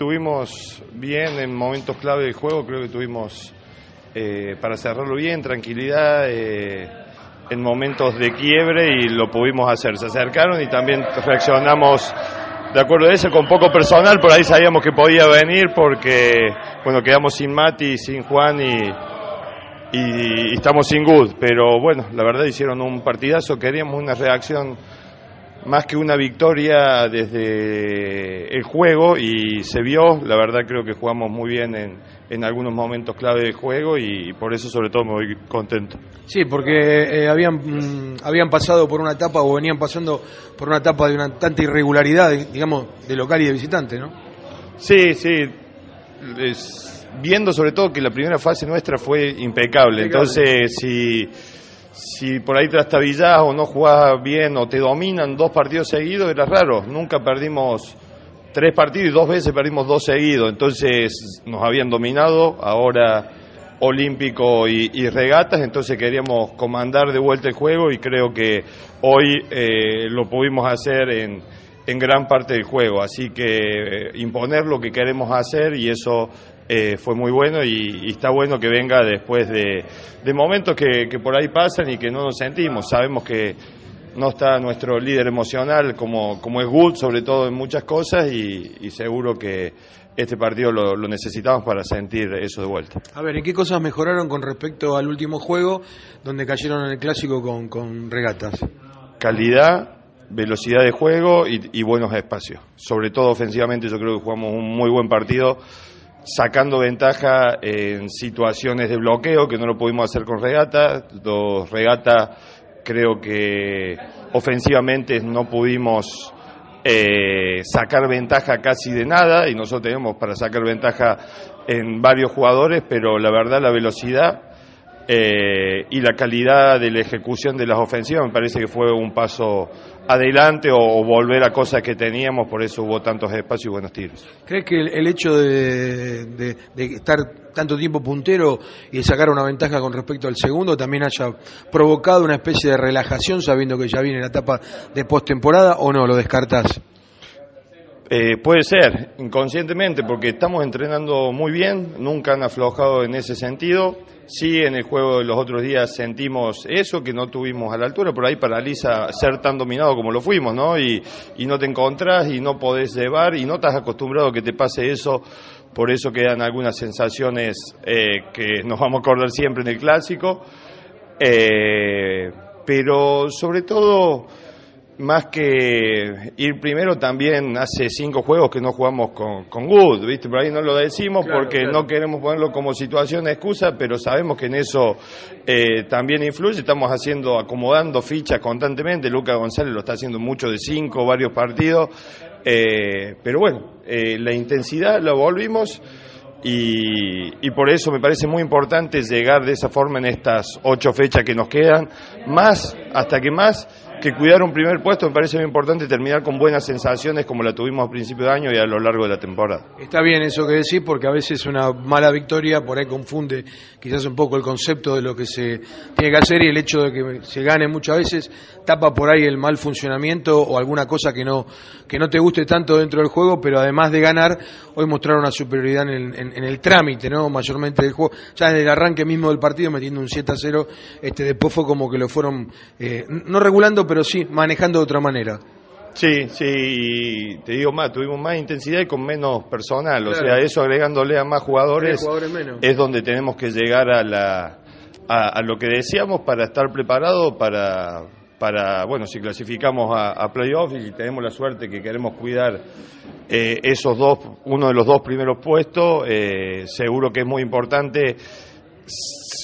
tuvimos bien en momentos clave del juego, creo que tuvimos eh, para cerrarlo bien, tranquilidad, eh, en momentos de quiebre y lo pudimos hacer. Se acercaron y también reaccionamos de acuerdo a eso, con poco personal, por ahí sabíamos que podía venir porque, bueno, quedamos sin Mati, sin Juan y, y, estamos sin Good, pero bueno, la verdad hicieron un partidazo, queríamos una reacción más que una victoria desde el juego y se vio, la verdad creo que jugamos muy bien en, en algunos momentos clave del juego y por eso sobre todo me voy contento. Sí, porque eh, habían, mm, habían pasado por una etapa o venían pasando por una etapa de una tanta irregularidad, digamos, de local y de visitante, ¿no? Sí, sí. viendo sobre todo que la primera fase nuestra fue impecable, entonces si si por ahí trastabillás o no jugás bien o te dominan dos partidos seguidos, era raro. Nunca perdimos tres partidos y dos veces perdimos dos seguidos. Entonces nos habían dominado, ahora olímpico y, regatas, entonces queríamos comandar de vuelta el juego y creo que hoy eh, lo pudimos hacer en, en gran parte del juego. Así que eh, imponer lo que queremos hacer y eso eh, fue muy bueno y, está bueno que venga después de, momentos que, por ahí pasan y que no nos sentimos. Sabemos que no está nuestro líder emocional como, como es Good, sobre todo en muchas cosas, y, seguro que este partido lo, necesitamos para sentir eso de vuelta. A ver, ¿en qué cosas mejoraron con respecto al último juego, donde cayeron en el clásico con, con regatas? Calidad, velocidad de juego y, y buenos espacios. Sobre todo ofensivamente yo creo que jugamos un muy buen partido sacando ventaja en situaciones de bloqueo que no lo pudimos hacer con regata. Dos regata creo que ofensivamente no pudimos eh, sacar ventaja casi de nada y nosotros tenemos para sacar ventaja en varios jugadores, pero la verdad la velocidad eh, y la calidad de la ejecución de las ofensivas me parece que fue un paso adelante o, volver a cosas que teníamos, por eso hubo tantos espacios y buenos tiros. ¿Crees que el, hecho de, estar tanto tiempo puntero y de sacar una ventaja con respecto al segundo también haya provocado una especie de relajación sabiendo que ya viene la etapa de postemporada o no, lo descartás? Eh, puede ser, inconscientemente, porque estamos entrenando muy bien, nunca han aflojado en ese sentido. Sí, en el juego de los otros días sentimos eso, que no tuvimos a la altura, por ahí paraliza ser tan dominado como lo fuimos, ¿no? Y, no te encontrás y no podés llevar y no estás acostumbrado a que te pase eso, por eso quedan algunas sensaciones eh, que nos vamos a acordar siempre en el clásico. Eh, pero sobre todo más que ir primero, también hace cinco juegos que no jugamos con, con Good, ¿viste? Por ahí no lo decimos porque no queremos ponerlo como situación de excusa, pero sabemos que en eso eh, también influye. Estamos haciendo, acomodando fichas constantemente. Luca González lo está haciendo mucho de cinco, varios partidos. Eh, pero bueno, eh, la intensidad la volvimos. Y, y, por eso me parece muy importante llegar de esa forma en estas ocho fechas que nos quedan, más, hasta que más que cuidar un primer puesto me parece muy importante terminar con buenas sensaciones como la tuvimos a principio de año y a lo largo de la temporada. Está bien eso que decís porque a veces una mala victoria por ahí confunde quizás un poco el concepto de lo que se tiene que hacer y el hecho de que se gane muchas veces tapa por ahí el mal funcionamiento o alguna cosa que no que no te guste tanto dentro del juego, pero además de ganar, hoy mostraron una superioridad en el, trámite, ¿no? Mayormente del juego, ya en el arranque mismo del partido metiendo un 7 a 0, este después fue como que lo fueron eh, no regulando pero sí manejando de otra manera. Sí, sí, te digo más, tuvimos más intensidad y con menos personal, o sea, eso agregándole a más jugadores, es donde tenemos que llegar a, la, a, lo que decíamos para estar preparados para, para, bueno, si clasificamos a, a playoffs y tenemos la suerte que queremos cuidar eh, esos dos, uno de los dos primeros puestos, eh, seguro que es muy importante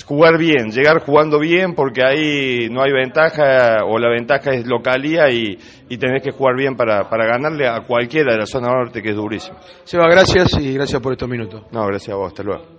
jugar bien, llegar jugando bien, porque ahí no hay ventaja, o la ventaja es localía y, y tenés que jugar bien para, para ganarle a cualquiera de la zona norte, que es durísimo. Seba, gracias y gracias por estos minutos. No, gracias a vos, hasta luego.